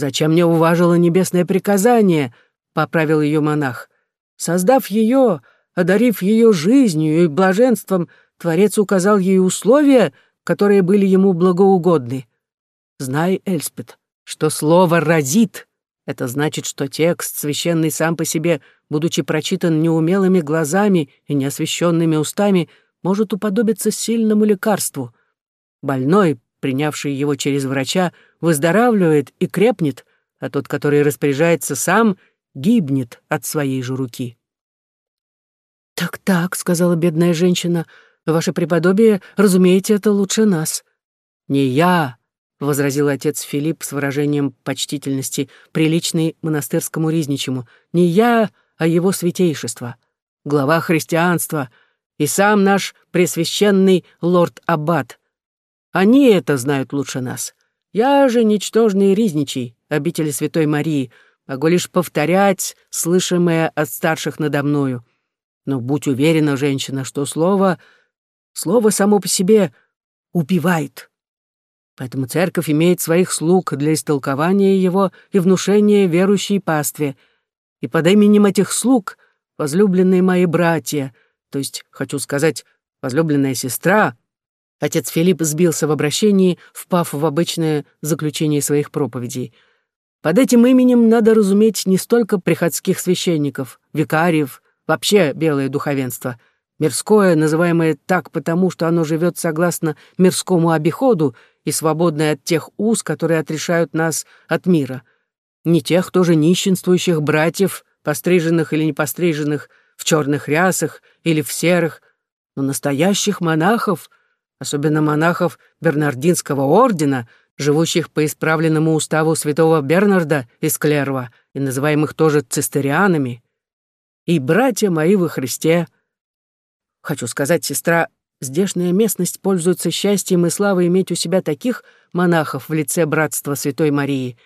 «Зачем мне уважила небесное приказание?» — поправил ее монах. «Создав ее, одарив ее жизнью и блаженством, Творец указал ей условия, которые были ему благоугодны. Знай, Эльспет, что слово «разит» — это значит, что текст, священный сам по себе, будучи прочитан неумелыми глазами и неосвященными устами, может уподобиться сильному лекарству. Больной, принявший его через врача, выздоравливает и крепнет, а тот, который распоряжается сам, гибнет от своей же руки. «Так-так», — сказала бедная женщина, — «ваше преподобие, разумеете, это лучше нас». «Не я», — возразил отец Филипп с выражением почтительности, приличный монастырскому riзничему, «не я, а его святейшество, глава христианства и сам наш пресвященный лорд-аббат. Они это знают лучше нас. Я же ничтожный ризничий, обители Святой Марии, могу лишь повторять слышимое от старших надо мною. Но будь уверена, женщина, что слово, слово само по себе убивает. Поэтому церковь имеет своих слуг для истолкования его и внушения верующей пастве. И под именем этих слуг, возлюбленные мои братья, то есть, хочу сказать, возлюбленная сестра, Отец Филипп сбился в обращении, впав в обычное заключение своих проповедей. Под этим именем надо разуметь не столько приходских священников, викариев, вообще белое духовенство. Мирское, называемое так потому, что оно живет согласно мирскому обиходу и свободное от тех уз, которые отрешают нас от мира. Не тех тоже нищенствующих братьев, постриженных или не постриженных, в черных рясах или в серых, но настоящих монахов — особенно монахов Бернардинского ордена, живущих по исправленному уставу святого Бернарда из Клерва и называемых тоже цистерианами. И братья мои во Христе. Хочу сказать, сестра, здешняя местность пользуется счастьем и славой иметь у себя таких монахов в лице братства Святой Марии.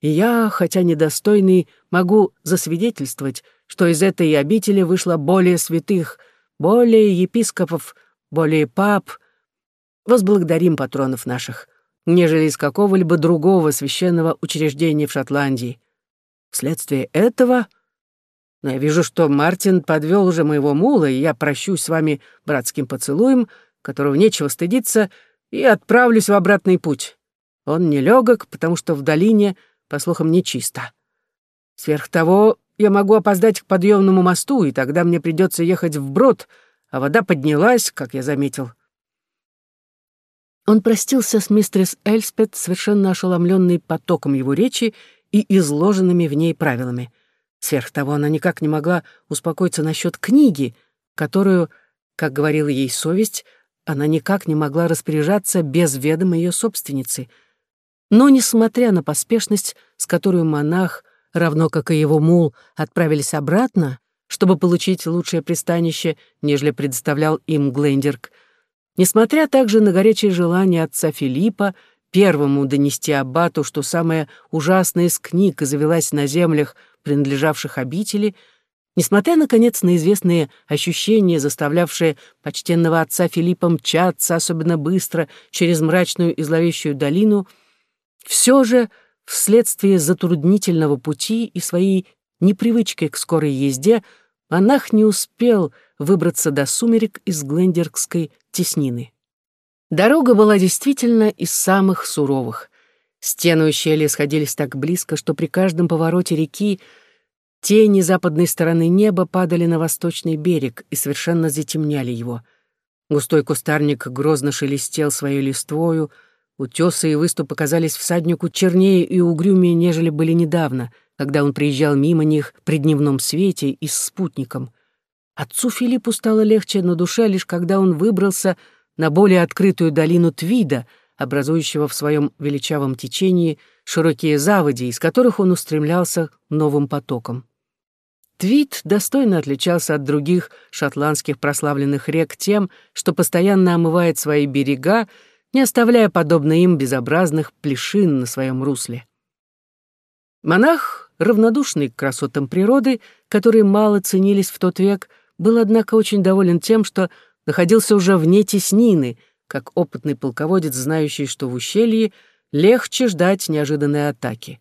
И я, хотя недостойный, могу засвидетельствовать, что из этой обители вышло более святых, более епископов, более пап — возблагодарим патронов наших, нежели из какого-либо другого священного учреждения в Шотландии. Вследствие этого... Но я вижу, что Мартин подвел уже моего мула, и я прощусь с вами братским поцелуем, которого нечего стыдиться, и отправлюсь в обратный путь. Он нелегок, потому что в долине, по слухам, нечисто. Сверх того, я могу опоздать к подъемному мосту, и тогда мне придется ехать вброд, а вода поднялась, как я заметил. Он простился с мистерс Эльспет, совершенно ошеломленный потоком его речи и изложенными в ней правилами. Сверх того, она никак не могла успокоиться насчет книги, которую, как говорила ей совесть, она никак не могла распоряжаться без ведома ее собственницы. Но, несмотря на поспешность, с которой монах, равно как и его мул, отправились обратно, чтобы получить лучшее пристанище, нежели предоставлял им Глендерк, Несмотря также на горячее желание отца Филиппа первому донести аббату, что самая ужасная из книг завелась на землях, принадлежавших обители, несмотря, наконец, на известные ощущения, заставлявшие почтенного отца Филиппа мчаться особенно быстро через мрачную и зловещую долину, все же, вследствие затруднительного пути и своей непривычкой к скорой езде, монах не успел выбраться до сумерек из Глендеркской теснины. Дорога была действительно из самых суровых. Стены ущелья сходились так близко, что при каждом повороте реки тени западной стороны неба падали на восточный берег и совершенно затемняли его. Густой кустарник грозно шелестел своей листвою, утесы и выступы казались всаднику чернее и угрюмее, нежели были недавно, когда он приезжал мимо них при дневном свете и с спутником — Отцу Филиппу стало легче на душе, лишь когда он выбрался на более открытую долину Твида, образующего в своем величавом течении широкие заводи, из которых он устремлялся новым потоком. Твид достойно отличался от других шотландских прославленных рек тем, что постоянно омывает свои берега, не оставляя, подобно им, безобразных плешин на своем русле. Монах, равнодушный к красотам природы, которые мало ценились в тот век, был, однако, очень доволен тем, что находился уже вне теснины, как опытный полководец, знающий, что в ущелье легче ждать неожиданной атаки.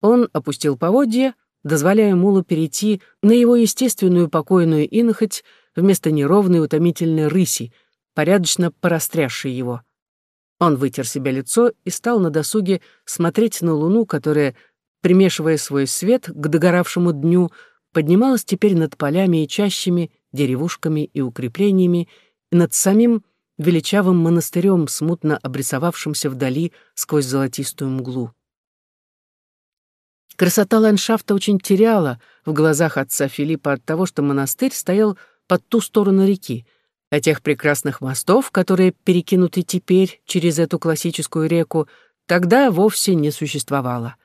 Он опустил поводья, дозволяя мулу перейти на его естественную покойную инохоть вместо неровной утомительной рыси, порядочно порастрявшей его. Он вытер себе лицо и стал на досуге смотреть на луну, которая, примешивая свой свет к догоравшему дню, поднималась теперь над полями и чащами, деревушками и укреплениями, и над самим величавым монастырем, смутно обрисовавшимся вдали сквозь золотистую мглу. Красота ландшафта очень теряла в глазах отца Филиппа от того, что монастырь стоял под ту сторону реки, а тех прекрасных мостов, которые перекинуты теперь через эту классическую реку, тогда вовсе не существовало.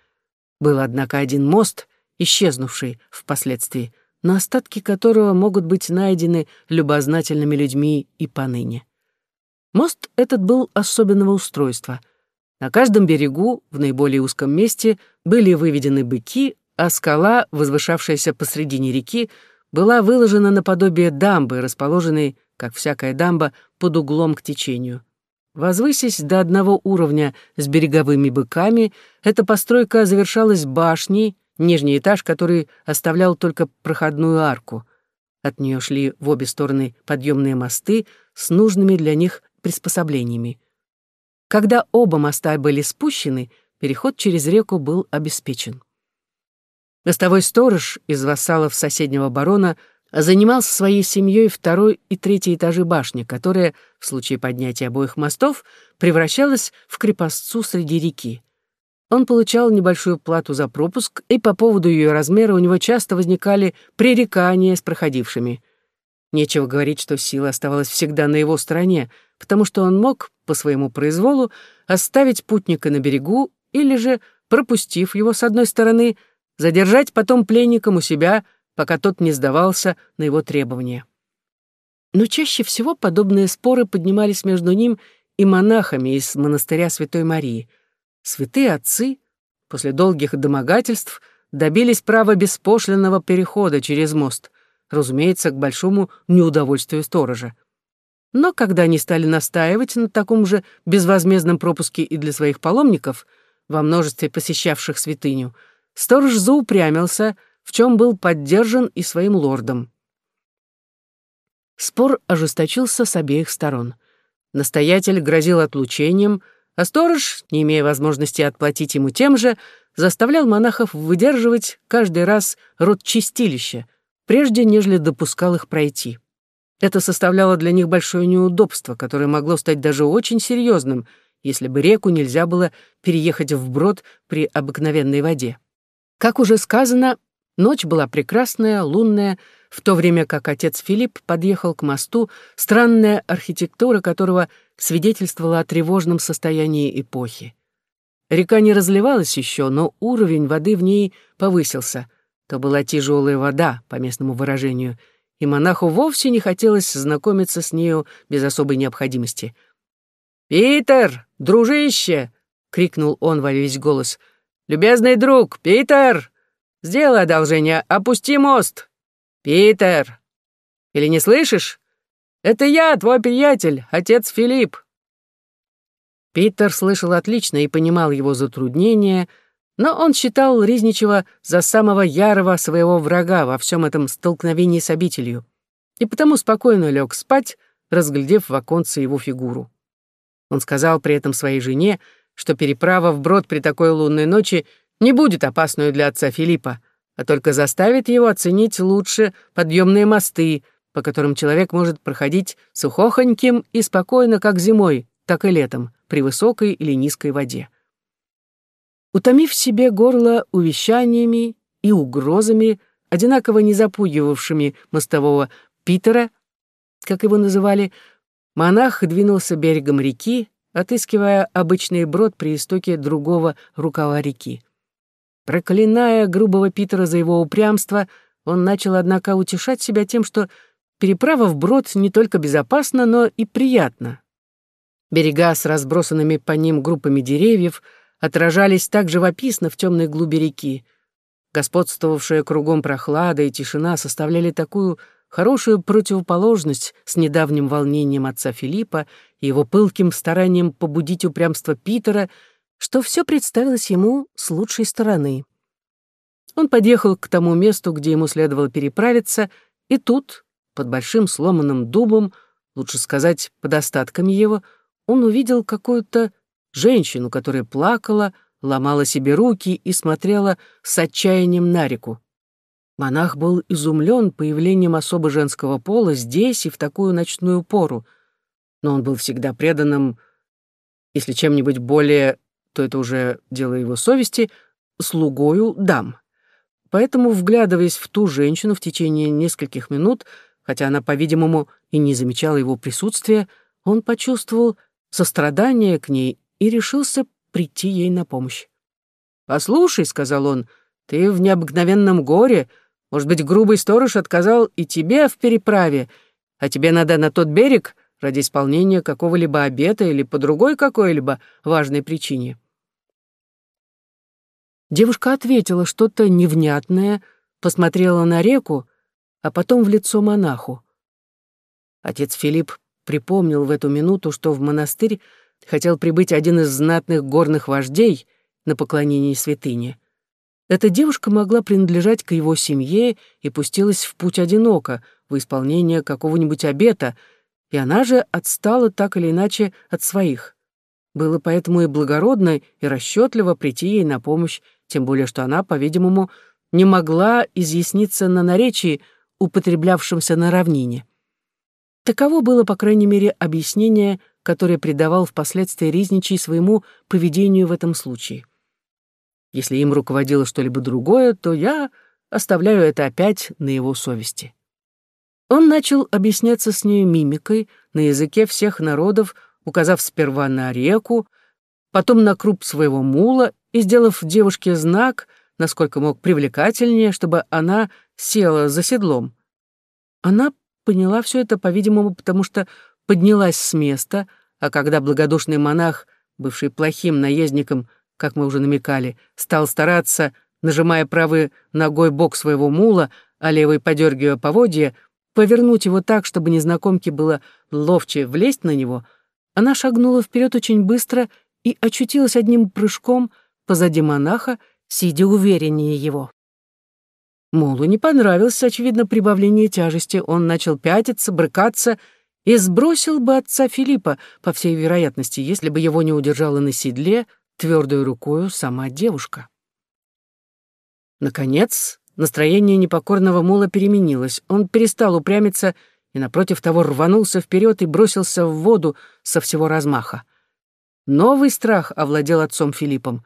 Был, однако, один мост, исчезнувший впоследствии, но остатки которого могут быть найдены любознательными людьми и поныне. Мост этот был особенного устройства. На каждом берегу, в наиболее узком месте, были выведены быки, а скала, возвышавшаяся посредине реки, была выложена наподобие дамбы, расположенной, как всякая дамба, под углом к течению. Возвысясь до одного уровня с береговыми быками, эта постройка завершалась башней, нижний этаж, который оставлял только проходную арку. От нее шли в обе стороны подъемные мосты с нужными для них приспособлениями. Когда оба моста были спущены, переход через реку был обеспечен. Мостовой сторож из вассалов соседнего барона занимался своей семьей второй и третий этажи башни, которая, в случае поднятия обоих мостов, превращалась в крепостцу среди реки. Он получал небольшую плату за пропуск, и по поводу ее размера у него часто возникали пререкания с проходившими. Нечего говорить, что сила оставалась всегда на его стороне, потому что он мог, по своему произволу, оставить путника на берегу или же, пропустив его с одной стороны, задержать потом пленником у себя, пока тот не сдавался на его требования. Но чаще всего подобные споры поднимались между ним и монахами из монастыря Святой Марии — Святые отцы после долгих домогательств добились права беспошлинного перехода через мост, разумеется, к большому неудовольствию сторожа. Но когда они стали настаивать на таком же безвозмездном пропуске и для своих паломников, во множестве посещавших святыню, сторож заупрямился, в чем был поддержан и своим лордом. Спор ожесточился с обеих сторон. Настоятель грозил отлучением — а сторож, не имея возможности отплатить ему тем же, заставлял монахов выдерживать каждый раз род чистилища, прежде нежели допускал их пройти. Это составляло для них большое неудобство, которое могло стать даже очень серьезным, если бы реку нельзя было переехать вброд при обыкновенной воде. Как уже сказано, ночь была прекрасная, лунная, в то время как отец Филипп подъехал к мосту, странная архитектура которого свидетельствовала о тревожном состоянии эпохи. Река не разливалась еще, но уровень воды в ней повысился. То была тяжелая вода, по местному выражению, и монаху вовсе не хотелось знакомиться с нею без особой необходимости. «Питер, дружище!» — крикнул он во весь голос. «Любезный друг, Питер! Сделай одолжение, опусти мост! «Питер! Или не слышишь? Это я, твой приятель, отец Филипп!» Питер слышал отлично и понимал его затруднения, но он считал Ризничева за самого ярого своего врага во всем этом столкновении с обителью, и потому спокойно лег спать, разглядев в оконце его фигуру. Он сказал при этом своей жене, что переправа вброд при такой лунной ночи не будет опасной для отца Филиппа, а только заставит его оценить лучше подъемные мосты, по которым человек может проходить сухохоньким и спокойно как зимой, так и летом, при высокой или низкой воде. Утомив себе горло увещаниями и угрозами, одинаково не запугивавшими мостового Питера, как его называли, монах двинулся берегом реки, отыскивая обычный брод при истоке другого рукава реки. Проклиная грубого Питера за его упрямство, он начал, однако, утешать себя тем, что переправа вброд не только безопасна, но и приятна. Берега с разбросанными по ним группами деревьев отражались так живописно в темной глуби реки. Господствовавшая кругом прохлада и тишина составляли такую хорошую противоположность с недавним волнением отца Филиппа и его пылким старанием побудить упрямство Питера — что все представилось ему с лучшей стороны. Он подъехал к тому месту, где ему следовало переправиться, и тут, под большим сломанным дубом, лучше сказать, под остатками его, он увидел какую-то женщину, которая плакала, ломала себе руки и смотрела с отчаянием на реку. Монах был изумлен появлением особо женского пола здесь и в такую ночную пору, но он был всегда преданным, если чем-нибудь более, то это уже дело его совести, слугою дам. Поэтому, вглядываясь в ту женщину в течение нескольких минут, хотя она, по-видимому, и не замечала его присутствия, он почувствовал сострадание к ней и решился прийти ей на помощь. «Послушай», — сказал он, — «ты в необыкновенном горе, может быть, грубый сторож отказал и тебе в переправе, а тебе надо на тот берег ради исполнения какого-либо обета или по другой какой-либо важной причине». Девушка ответила что-то невнятное, посмотрела на реку, а потом в лицо монаху. Отец Филипп припомнил в эту минуту, что в монастырь хотел прибыть один из знатных горных вождей на поклонение святыне. Эта девушка могла принадлежать к его семье и пустилась в путь одиноко, в исполнение какого-нибудь обета, и она же отстала так или иначе от своих. Было поэтому и благородно, и расчетливо прийти ей на помощь, тем более что она, по-видимому, не могла изъясниться на наречии, употреблявшемся на равнине. Таково было, по крайней мере, объяснение, которое придавал впоследствии Ризничий своему поведению в этом случае. Если им руководило что-либо другое, то я оставляю это опять на его совести. Он начал объясняться с ней мимикой на языке всех народов, указав сперва на реку, потом на круп своего мула и сделав девушке знак, насколько мог привлекательнее, чтобы она села за седлом. Она поняла все это, по-видимому, потому что поднялась с места, а когда благодушный монах, бывший плохим наездником, как мы уже намекали, стал стараться, нажимая правой ногой бок своего мула, а левой подергивая поводья, повернуть его так, чтобы незнакомке было ловче влезть на него, она шагнула вперед очень быстро и очутилась одним прыжком позади монаха, сидя увереннее его. Молу не понравилось, очевидно, прибавление тяжести. Он начал пятиться, брыкаться и сбросил бы отца Филиппа, по всей вероятности, если бы его не удержала на седле твердой рукою сама девушка. Наконец, настроение непокорного мула переменилось. Он перестал упрямиться и, напротив того, рванулся вперед и бросился в воду со всего размаха. Новый страх овладел отцом Филиппом.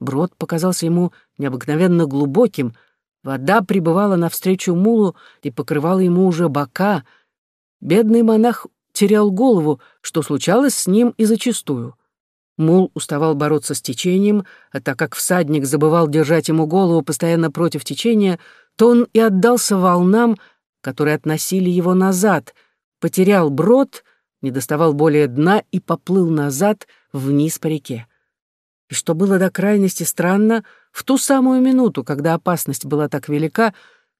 Брод показался ему необыкновенно глубоким — Вода прибывала навстречу мулу и покрывала ему уже бока. Бедный монах терял голову, что случалось с ним и зачастую. Мул уставал бороться с течением, а так как всадник забывал держать ему голову постоянно против течения, то он и отдался волнам, которые относили его назад, потерял брод, не доставал более дна и поплыл назад вниз по реке. И что было до крайности странно, в ту самую минуту, когда опасность была так велика,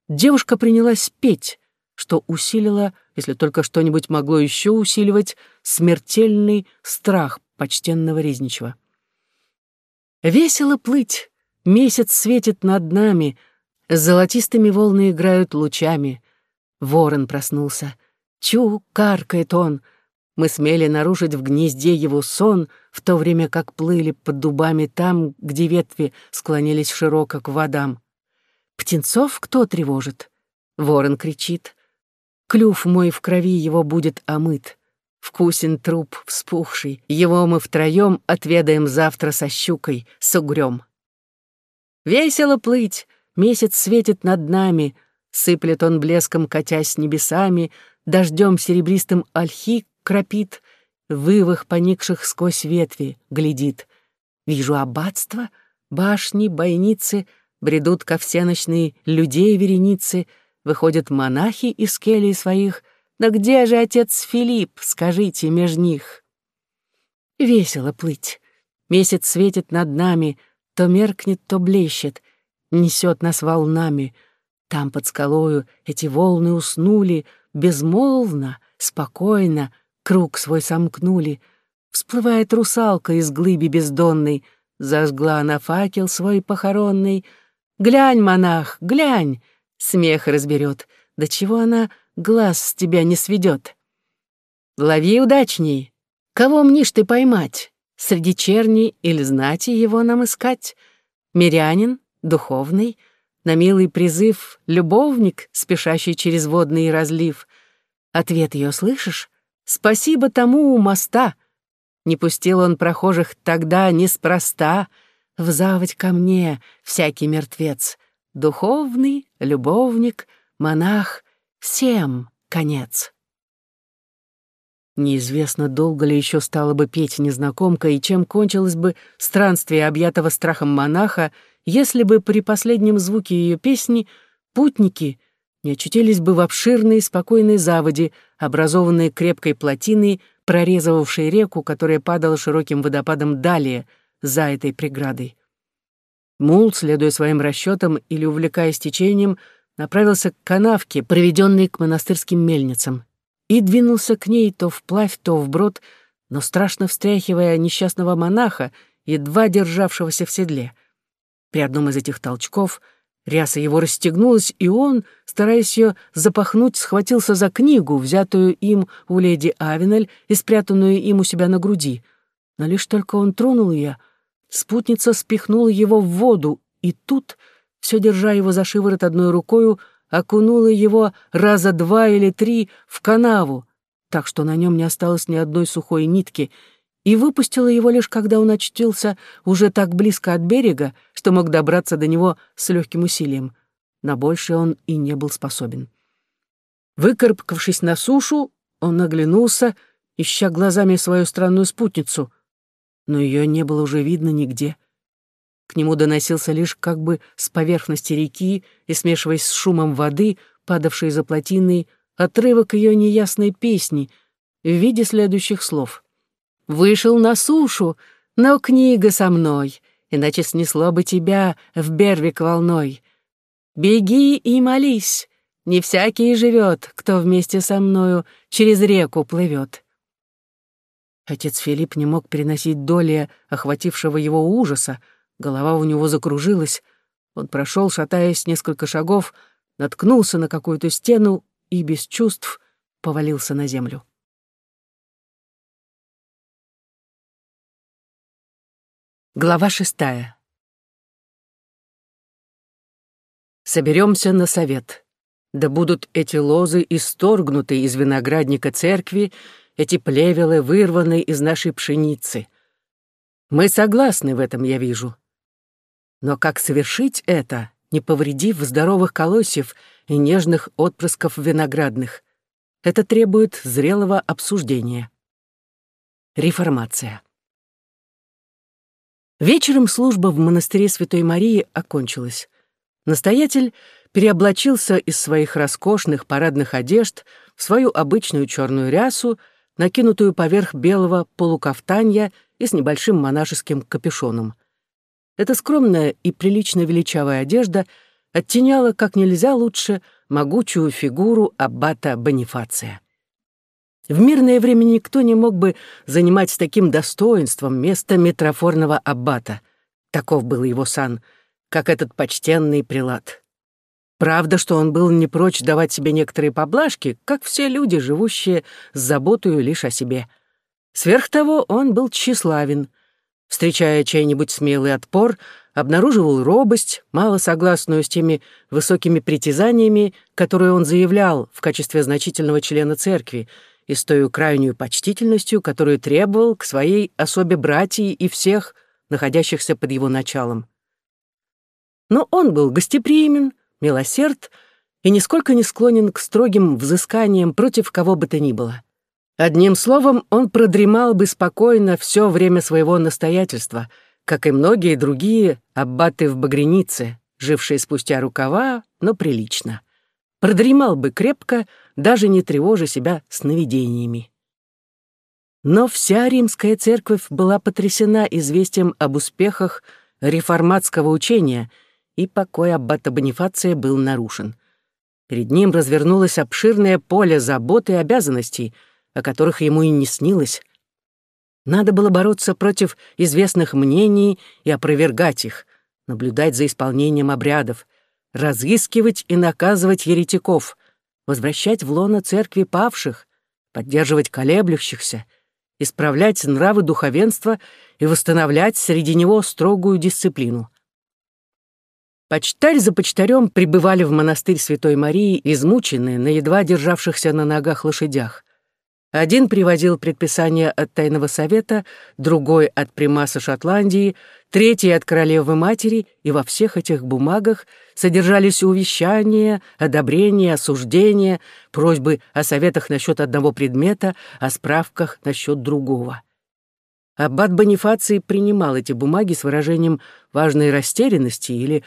девушка принялась петь, что усилило, если только что-нибудь могло еще усиливать, смертельный страх почтенного Резничего. Весело плыть, месяц светит над нами, золотистыми волны играют лучами. Ворон проснулся. Чу, каркает он — мы смели нарушить в гнезде его сон, в то время как плыли под дубами там, где ветви склонились широко к водам. Птенцов кто тревожит? Ворон кричит. Клюв мой в крови его будет омыт. Вкусен труп вспухший, его мы втроем отведаем завтра со щукой, с угрём. Весело плыть, месяц светит над нами, сыплет он блеском, катясь небесами, дождем серебристым ольхи кропит, вывах поникших сквозь ветви глядит. Вижу аббатство, башни, бойницы, бредут ко всеночные людей вереницы, выходят монахи из келий своих. Да где же отец Филипп, скажите, меж них? Весело плыть. Месяц светит над нами, то меркнет, то блещет, несет нас волнами. Там под скалою эти волны уснули, безмолвно, спокойно, круг свой сомкнули. Всплывает русалка из глыби бездонной, зажгла она факел свой похоронный. Глянь, монах, глянь! Смех разберет. До чего она глаз с тебя не сведет? Лови удачней. Кого мнишь ты поймать? Среди черни или знати его нам искать? Мирянин, духовный, на милый призыв любовник, спешащий через водный разлив. Ответ ее слышишь? Спасибо тому у моста. Не пустил он прохожих тогда неспроста. В заводь ко мне всякий мертвец. Духовный, любовник, монах, всем конец. Неизвестно, долго ли еще стала бы петь незнакомка и чем кончилось бы странствие объятого страхом монаха, если бы при последнем звуке ее песни путники не очутились бы в обширной спокойной заводе, образованной крепкой плотиной, прорезывавшей реку, которая падала широким водопадом далее, за этой преградой. Мул, следуя своим расчетам или увлекаясь течением, направился к канавке, приведенной к монастырским мельницам, и двинулся к ней то вплавь, то вброд, но страшно встряхивая несчастного монаха, едва державшегося в седле. При одном из этих толчков ряса его расстегнулась, и он, стараясь ее запахнуть, схватился за книгу, взятую им у леди Авенель и спрятанную им у себя на груди. Но лишь только он тронул ее, спутница спихнула его в воду, и тут, все держа его за шиворот одной рукою, окунула его раза два или три в канаву, так что на нем не осталось ни одной сухой нитки, и выпустила его лишь когда он очутился уже так близко от берега, что мог добраться до него с легким усилием. На большее он и не был способен. Выкарабкавшись на сушу, он оглянулся, ища глазами свою странную спутницу, но ее не было уже видно нигде — к нему доносился лишь как бы с поверхности реки и, смешиваясь с шумом воды, падавшей за плотиной, отрывок ее неясной песни в виде следующих слов. «Вышел на сушу, но книга со мной, иначе снесло бы тебя в Бервик волной. Беги и молись, не всякий живет, кто вместе со мною через реку плывет». Отец Филипп не мог переносить доли охватившего его ужаса, Голова у него закружилась. Он прошел, шатаясь несколько шагов, наткнулся на какую-то стену и без чувств повалился на землю. Глава шестая. Соберемся на совет. Да будут эти лозы исторгнуты из виноградника церкви, эти плевелы вырваны из нашей пшеницы. Мы согласны в этом, я вижу. Но как совершить это, не повредив здоровых колосьев и нежных отпрысков виноградных? Это требует зрелого обсуждения. Реформация. Вечером служба в монастыре Святой Марии окончилась. Настоятель переоблачился из своих роскошных парадных одежд в свою обычную черную рясу, накинутую поверх белого полукафтанья и с небольшим монашеским капюшоном. Эта скромная и прилично величавая одежда оттеняла как нельзя лучше могучую фигуру аббата Бонифация. В мирное время никто не мог бы занимать с таким достоинством место митрофорного аббата. Таков был его сан, как этот почтенный прилад. Правда, что он был не прочь давать себе некоторые поблажки, как все люди, живущие с заботою лишь о себе. Сверх того, он был тщеславен — встречая чей-нибудь смелый отпор, обнаруживал робость, мало согласную с теми высокими притязаниями, которые он заявлял в качестве значительного члена церкви, и с той крайнюю почтительностью, которую требовал к своей особе братьей и всех, находящихся под его началом. Но он был гостеприимен, милосерд и нисколько не склонен к строгим взысканиям против кого бы то ни было. Одним словом, он продремал бы спокойно все время своего настоятельства, как и многие другие аббаты в Багренице, жившие спустя рукава, но прилично. Продремал бы крепко, даже не тревожа себя сновидениями. Но вся римская церковь была потрясена известием об успехах реформатского учения, и покой аббата Бонифация был нарушен. Перед ним развернулось обширное поле забот и обязанностей — о которых ему и не снилось. Надо было бороться против известных мнений и опровергать их. наблюдать за исполнением обрядов, разыскивать и наказывать еретиков, возвращать в лоно церкви павших, поддерживать колеблющихся, исправлять нравы духовенства и восстановлять среди него строгую дисциплину. Почтарь за почтарем прибывали в монастырь Святой Марии, измученные, на едва державшихся на ногах лошадях. Один приводил предписание от Тайного Совета, другой — от примаса Шотландии, третий — от Королевы Матери, и во всех этих бумагах содержались увещания, одобрения, осуждения, просьбы о советах насчет одного предмета, о справках насчет другого. Аббат Бонифаций принимал эти бумаги с выражением важной растерянности или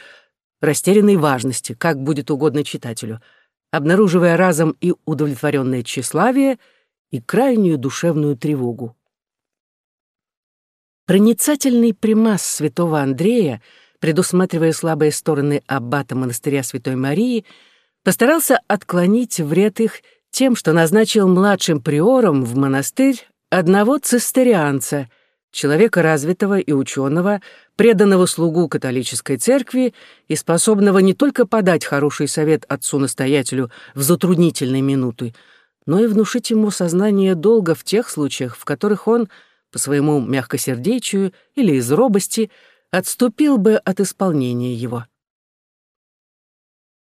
растерянной важности, как будет угодно читателю, обнаруживая разом и удовлетворенное тщеславие — и крайнюю душевную тревогу. Проницательный примас святого Андрея, предусматривая слабые стороны аббата монастыря Святой Марии, постарался отклонить вред их тем, что назначил младшим приором в монастырь одного цистерианца, человека развитого и ученого, преданного слугу католической церкви и способного не только подать хороший совет отцу-настоятелю в затруднительные минуты, но и внушить ему сознание долга в тех случаях, в которых он, по своему мягкосердечию или из робости, отступил бы от исполнения его.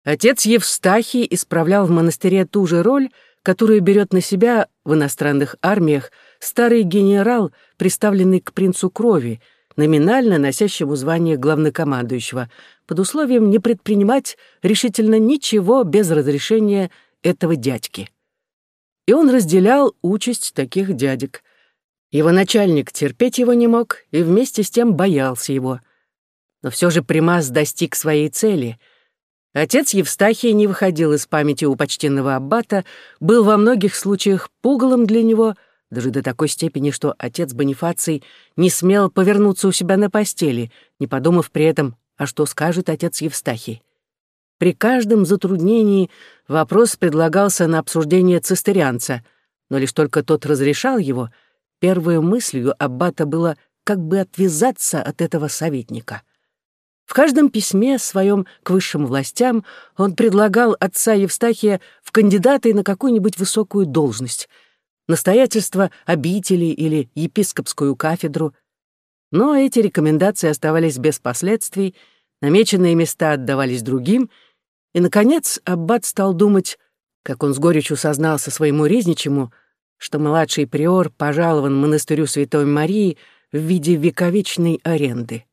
Отец Евстахий исправлял в монастыре ту же роль, которую берет на себя в иностранных армиях старый генерал, приставленный к принцу крови, номинально носящему звание главнокомандующего, под условием не предпринимать решительно ничего без разрешения этого дядьки и он разделял участь таких дядек. Его начальник терпеть его не мог и вместе с тем боялся его. Но все же Примас достиг своей цели. Отец Евстахий не выходил из памяти у почтенного аббата, был во многих случаях пугалом для него, даже до такой степени, что отец Бонифаций не смел повернуться у себя на постели, не подумав при этом, а что скажет отец Евстахий. При каждом затруднении вопрос предлагался на обсуждение цистерианца, но лишь только тот разрешал его, первой мыслью аббата было как бы отвязаться от этого советника. В каждом письме своем к высшим властям он предлагал отца Евстахия в кандидаты на какую-нибудь высокую должность, настоятельство обители или епископскую кафедру. Но эти рекомендации оставались без последствий, намеченные места отдавались другим — и, наконец, Аббат стал думать, как он с горечью сознался своему резничему, что младший приор пожалован монастырю Святой Марии в виде вековечной аренды.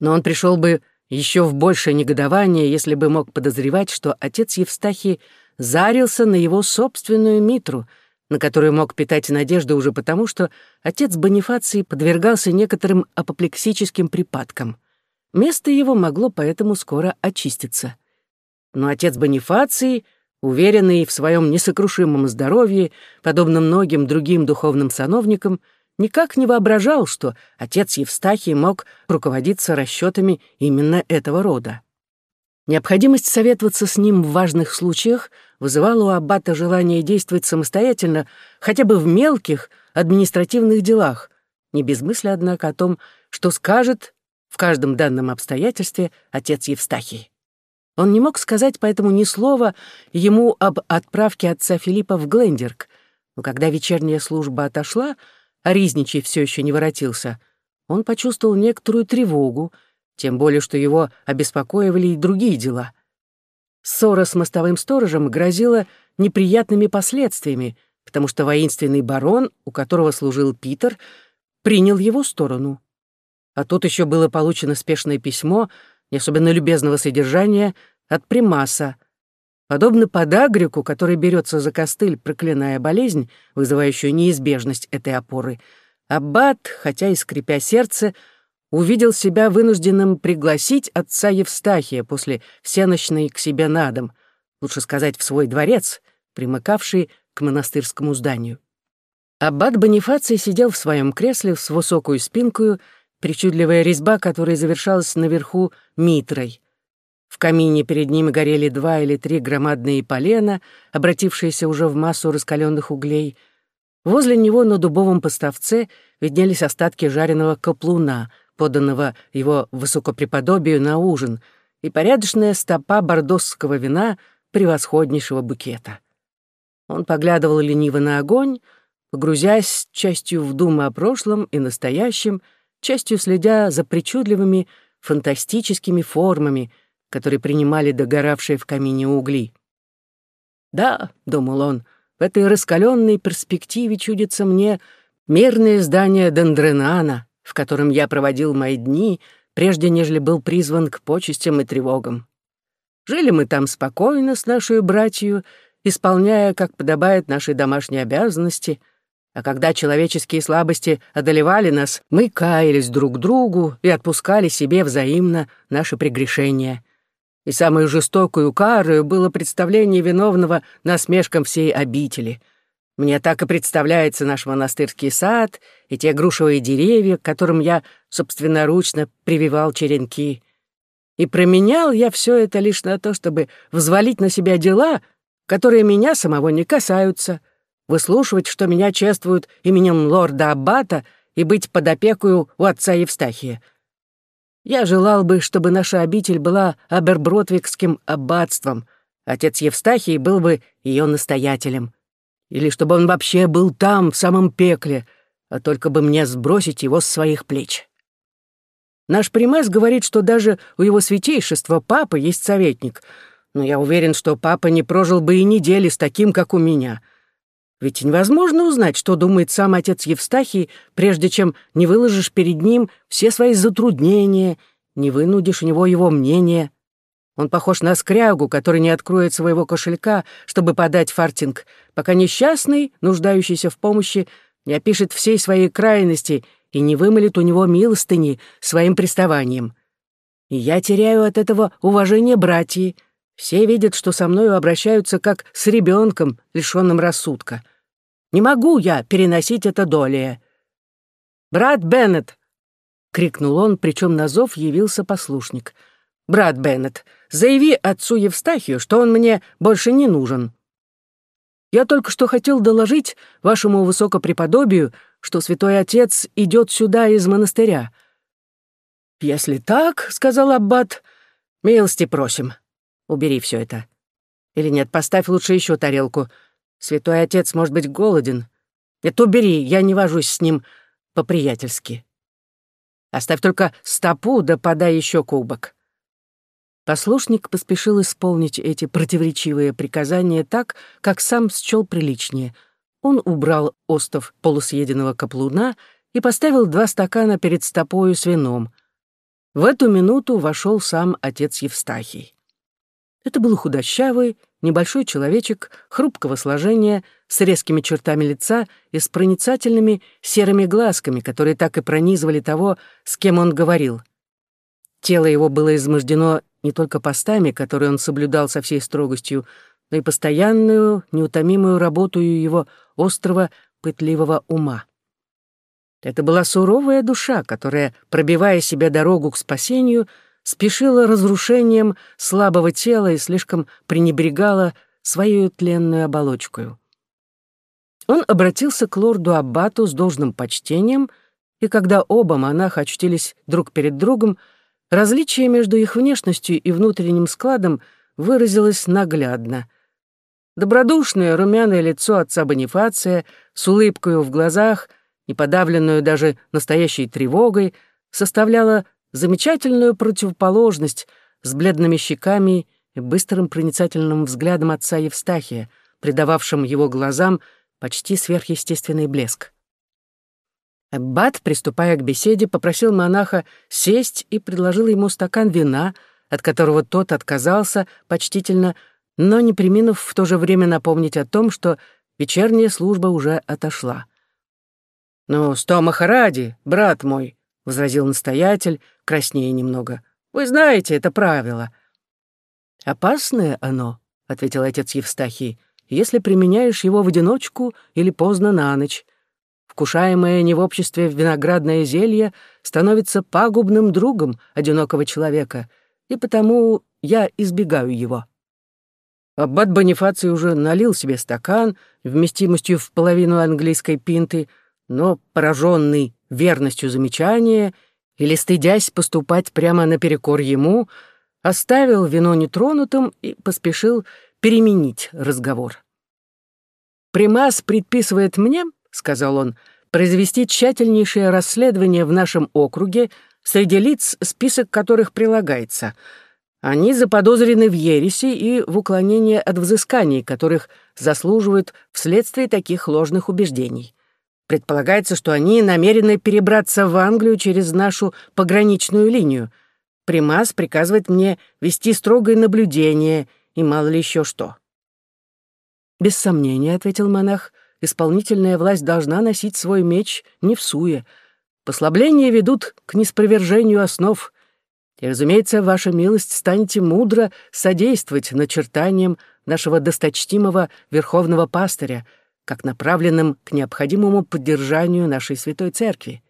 Но он пришел бы еще в большее негодование, если бы мог подозревать, что отец Евстахий зарился на его собственную митру, на которую мог питать надежду уже потому, что отец Бонифаций подвергался некоторым апоплексическим припадкам. Место его могло поэтому скоро очиститься. Но отец Бонифаций, уверенный в своем несокрушимом здоровье, подобно многим другим духовным сановникам, никак не воображал, что отец Евстахий мог руководиться расчетами именно этого рода. Необходимость советоваться с ним в важных случаях вызывала у аббата желание действовать самостоятельно хотя бы в мелких административных делах, не без мысли, однако, о том, что скажет в каждом данном обстоятельстве отец Евстахий. Он не мог сказать поэтому ни слова ему об отправке отца Филиппа в Глендерк, но когда вечерняя служба отошла, а Ризничий все еще не воротился, он почувствовал некоторую тревогу, тем более что его обеспокоивали и другие дела. Ссора с мостовым сторожем грозила неприятными последствиями, потому что воинственный барон, у которого служил Питер, принял его сторону. А тут еще было получено спешное письмо, не особенно любезного содержания, от Примаса. Подобно подагрику, который берется за костыль, проклиная болезнь, вызывающую неизбежность этой опоры, Аббат, хотя и скрипя сердце, увидел себя вынужденным пригласить отца Евстахия после всеночной к себе на дом, лучше сказать, в свой дворец, примыкавший к монастырскому зданию. Аббат Бонифаций сидел в своем кресле с высокую спинкою причудливая резьба, которая завершалась наверху митрой. В камине перед ними горели два или три громадные полена, обратившиеся уже в массу раскаленных углей. Возле него на дубовом поставце виднелись остатки жареного каплуна, поданного его высокопреподобию на ужин, и порядочная стопа бордосского вина превосходнейшего букета. Он поглядывал лениво на огонь, погрузясь частью в думы о прошлом и настоящем, частью следя за причудливыми фантастическими формами, которые принимали догоравшие в камине угли. «Да», — думал он, — «в этой раскаленной перспективе чудится мне мирное здание Дендренана, в котором я проводил мои дни, прежде нежели был призван к почестям и тревогам. Жили мы там спокойно с нашей братью, исполняя, как подобает, наши домашние обязанности — а когда человеческие слабости одолевали нас, мы каялись друг другу и отпускали себе взаимно наши прегрешения. И самой жестокой карою было представление виновного насмешкам всей обители. Мне так и представляется наш монастырский сад и те грушевые деревья, которым я собственноручно прививал черенки. И променял я все это лишь на то, чтобы взвалить на себя дела, которые меня самого не касаются — выслушивать, что меня чествуют именем лорда Аббата и быть под опекою у отца Евстахия. Я желал бы, чтобы наша обитель была Абербродвикским аббатством, отец Евстахий был бы ее настоятелем. Или чтобы он вообще был там, в самом пекле, а только бы мне сбросить его с своих плеч. Наш примас говорит, что даже у его святейшества папы есть советник, но я уверен, что папа не прожил бы и недели с таким, как у меня — ведь невозможно узнать, что думает сам отец Евстахий, прежде чем не выложишь перед ним все свои затруднения, не вынудишь у него его мнение. Он похож на скрягу, который не откроет своего кошелька, чтобы подать фартинг, пока несчастный, нуждающийся в помощи, не опишет всей своей крайности и не вымолит у него милостыни своим приставанием. И я теряю от этого уважение братьев. Все видят, что со мною обращаются как с ребенком, лишенным рассудка. Не могу я переносить это долее. «Брат Беннет!» — крикнул он, причем на зов явился послушник. «Брат Беннет, заяви отцу Евстахию, что он мне больше не нужен. Я только что хотел доложить вашему высокопреподобию, что святой отец идет сюда из монастыря». «Если так, — сказал аббат, — милости просим. Убери все это. Или нет, поставь лучше еще тарелку — Святой отец может быть голоден. Это убери, я не вожусь с ним по-приятельски. Оставь только стопу, да подай еще кубок. Послушник поспешил исполнить эти противоречивые приказания так, как сам счел приличнее. Он убрал остов полусъеденного каплуна и поставил два стакана перед стопою с вином. В эту минуту вошел сам отец Евстахий. Это был худощавый, небольшой человечек хрупкого сложения, с резкими чертами лица и с проницательными серыми глазками, которые так и пронизывали того, с кем он говорил. Тело его было измождено не только постами, которые он соблюдал со всей строгостью, но и постоянную, неутомимую работу его острого, пытливого ума. Это была суровая душа, которая, пробивая себе дорогу к спасению, спешила разрушением слабого тела и слишком пренебрегала свою тленную оболочкою. Он обратился к лорду Аббату с должным почтением, и когда оба монаха очутились друг перед другом, различие между их внешностью и внутренним складом выразилось наглядно. Добродушное румяное лицо отца Бонифация с улыбкой в глазах, не подавленную даже настоящей тревогой, составляло замечательную противоположность с бледными щеками и быстрым проницательным взглядом отца Евстахия, придававшим его глазам почти сверхъестественный блеск. Аббат, приступая к беседе, попросил монаха сесть и предложил ему стакан вина, от которого тот отказался почтительно, но не приминув в то же время напомнить о том, что вечерняя служба уже отошла. «Ну, сто махаради, брат мой», — возразил настоятель, краснее немного. «Вы знаете это правило». «Опасное оно», — ответил отец Евстахий, «если применяешь его в одиночку или поздно на ночь. Вкушаемое не в обществе виноградное зелье становится пагубным другом одинокого человека, и потому я избегаю его». Аббат Бонифаций уже налил себе стакан вместимостью в половину английской пинты, но, пораженный верностью замечания или, стыдясь поступать прямо наперекор ему, оставил вино нетронутым и поспешил переменить разговор. «Примас предписывает мне, — сказал он, — произвести тщательнейшее расследование в нашем округе среди лиц, список которых прилагается. Они заподозрены в ереси и в уклонении от взысканий, которых заслуживают вследствие таких ложных убеждений. Предполагается, что они намерены перебраться в Англию через нашу пограничную линию. Примас приказывает мне вести строгое наблюдение и мало ли еще что. «Без сомнения», — ответил монах, — «исполнительная власть должна носить свой меч не в суе. Послабления ведут к неспровержению основ. И, разумеется, ваша милость станете мудро содействовать начертаниям нашего досточтимого верховного пастыря, как направленным к необходимому поддержанию нашей святой церкви.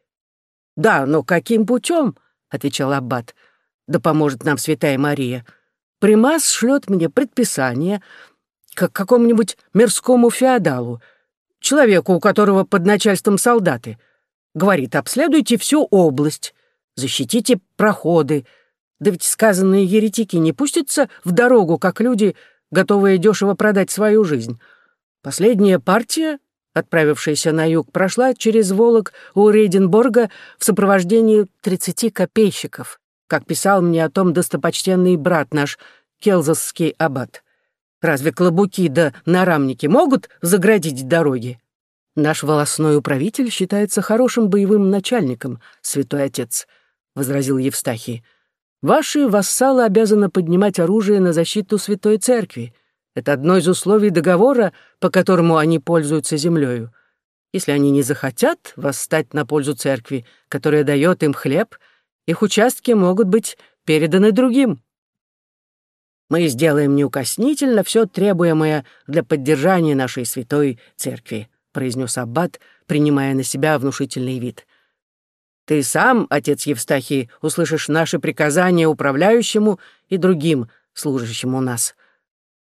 «Да, но каким путем?» — отвечал Аббат. «Да поможет нам святая Мария. Примас шлет мне предписание, как какому-нибудь мирскому феодалу, человеку, у которого под начальством солдаты. Говорит, обследуйте всю область, защитите проходы. Да ведь сказанные еретики не пустятся в дорогу, как люди, готовые дешево продать свою жизнь. Последняя партия, отправившаяся на юг, прошла через Волок у Рейденборга в сопровождении тридцати копейщиков, как писал мне о том достопочтенный брат наш, келзасский аббат. Разве клобуки да нарамники могут заградить дороги? Наш волосной управитель считается хорошим боевым начальником, святой отец, — возразил Евстахий. Ваши вассалы обязаны поднимать оружие на защиту святой церкви. Это одно из условий договора, по которому они пользуются землею. Если они не захотят восстать на пользу церкви, которая дает им хлеб, их участки могут быть переданы другим. Мы сделаем неукоснительно все требуемое для поддержания нашей святой церкви», произнес Аббат, принимая на себя внушительный вид. «Ты сам, отец Евстахий, услышишь наши приказания управляющему и другим, служащим у нас.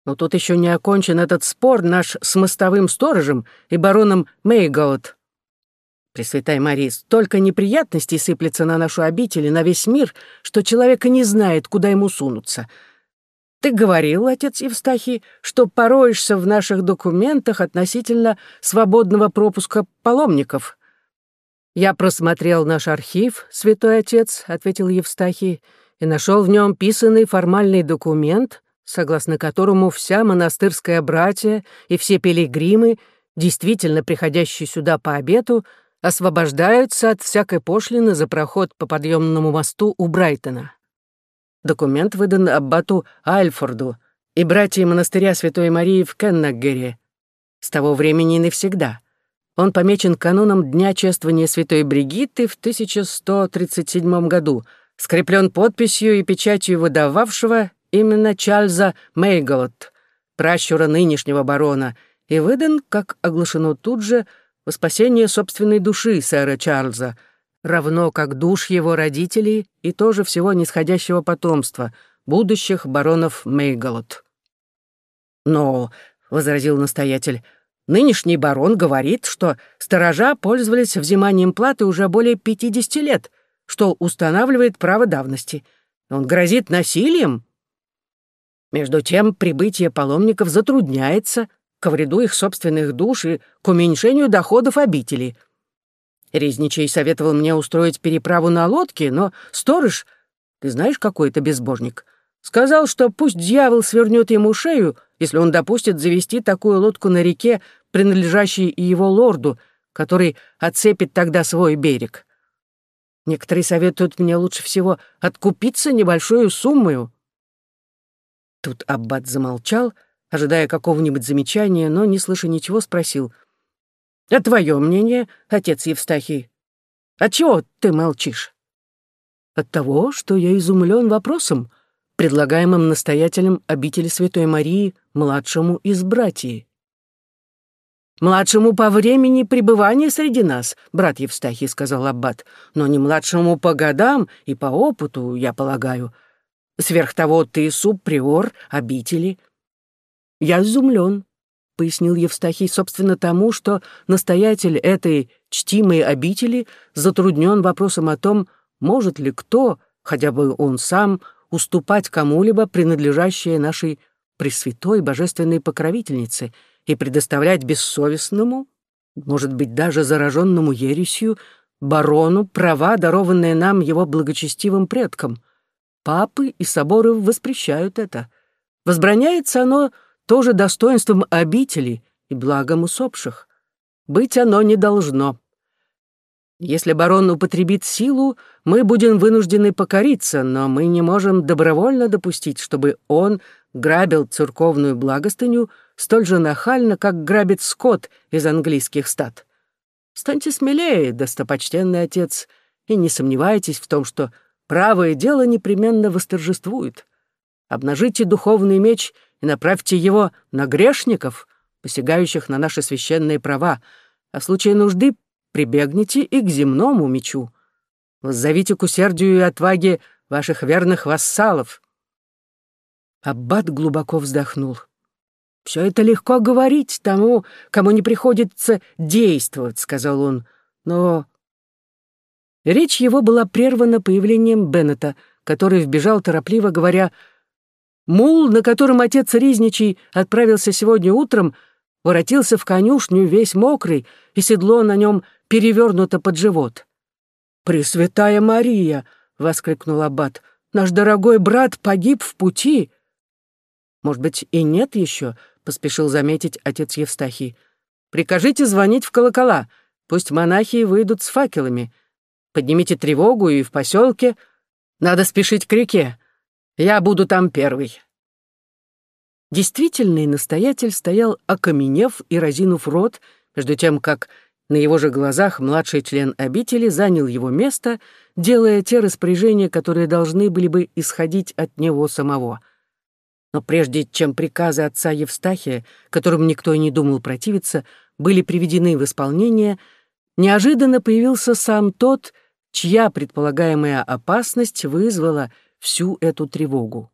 Но тут еще не окончен этот спор наш с мостовым сторожем и бароном Мейгаут. Пресвятая Мария, столько неприятностей сыплется на нашу обитель и на весь мир, что человек и не знает, куда ему сунуться». Ты говорил, отец Евстахий, что пороешься в наших документах относительно свободного пропуска паломников. Я просмотрел наш архив, святой отец, ответил Евстахий, и нашел в нем писанный формальный документ, согласно которому вся монастырская братья и все пилигримы, действительно приходящие сюда по обету, освобождаются от всякой пошлины за проход по подъемному мосту у Брайтона. Документ выдан аббату Альфорду и братьям монастыря Святой Марии в Кеннаггере. С того времени и навсегда. Он помечен каноном Дня чествования Святой Бригитты в 1137 году, скреплен подписью и печатью выдававшего именно Чарльза Мейголот, пращура нынешнего барона, и выдан, как оглашено тут же, во спасение собственной души сэра Чарльза — равно как душ его родителей и тоже всего нисходящего потомства, будущих баронов Мейголот. «Но», — возразил настоятель, — «нынешний барон говорит, что сторожа пользовались взиманием платы уже более 50 лет, что устанавливает право давности. Он грозит насилием». Между тем прибытие паломников затрудняется к вреду их собственных душ и к уменьшению доходов обители — Резничий советовал мне устроить переправу на лодке, но сторож, ты знаешь, какой это безбожник, сказал, что пусть дьявол свернет ему шею, если он допустит завести такую лодку на реке, принадлежащей его лорду, который отцепит тогда свой берег. Некоторые советуют мне лучше всего откупиться небольшой суммою. Тут аббат замолчал, ожидая какого-нибудь замечания, но, не слыша ничего, спросил — а твое мнение, отец Евстахий? Отчего ты молчишь? От того, что я изумлен вопросом, предлагаемым настоятелем обители Святой Марии младшему из братьев. «Младшему по времени пребывания среди нас, брат Евстахий», — сказал Аббат, «но не младшему по годам и по опыту, я полагаю. Сверх того, ты субприор обители». «Я изумлен пояснил Евстахий, собственно тому, что настоятель этой чтимой обители затруднен вопросом о том, может ли кто, хотя бы он сам, уступать кому-либо принадлежащее нашей Пресвятой Божественной Покровительнице и предоставлять бессовестному, может быть, даже зараженному ересью, барону права, дарованные нам его благочестивым предкам. Папы и соборы воспрещают это. Возбраняется оно тоже достоинством обители и благом усопших. Быть оно не должно. Если барон употребит силу, мы будем вынуждены покориться, но мы не можем добровольно допустить, чтобы он грабил церковную благостыню столь же нахально, как грабит скот из английских стад. Станьте смелее, достопочтенный отец, и не сомневайтесь в том, что правое дело непременно восторжествует. Обнажите духовный меч и направьте его на грешников, посягающих на наши священные права, а в случае нужды прибегните и к земному мечу. Воззовите к усердию и отваге ваших верных вассалов». Аббат глубоко вздохнул. «Все это легко говорить тому, кому не приходится действовать», — сказал он. «Но...» Речь его была прервана появлением Беннета, который вбежал торопливо, говоря, «Мул, на котором отец Ризничий отправился сегодня утром, воротился в конюшню весь мокрый, и седло на нем перевернуто под живот. «Пресвятая Мария!» — воскликнул Аббат. «Наш дорогой брат погиб в пути!» «Может быть, и нет еще?» — поспешил заметить отец Евстахий. «Прикажите звонить в колокола. Пусть монахи выйдут с факелами. Поднимите тревогу и в поселке. Надо спешить к реке. Я буду там первый». Действительный настоятель стоял, окаменев и разинув рот, между тем, как на его же глазах младший член обители занял его место, делая те распоряжения, которые должны были бы исходить от него самого. Но прежде чем приказы отца Евстахия, которым никто и не думал противиться, были приведены в исполнение, неожиданно появился сам тот, чья предполагаемая опасность вызвала всю эту тревогу.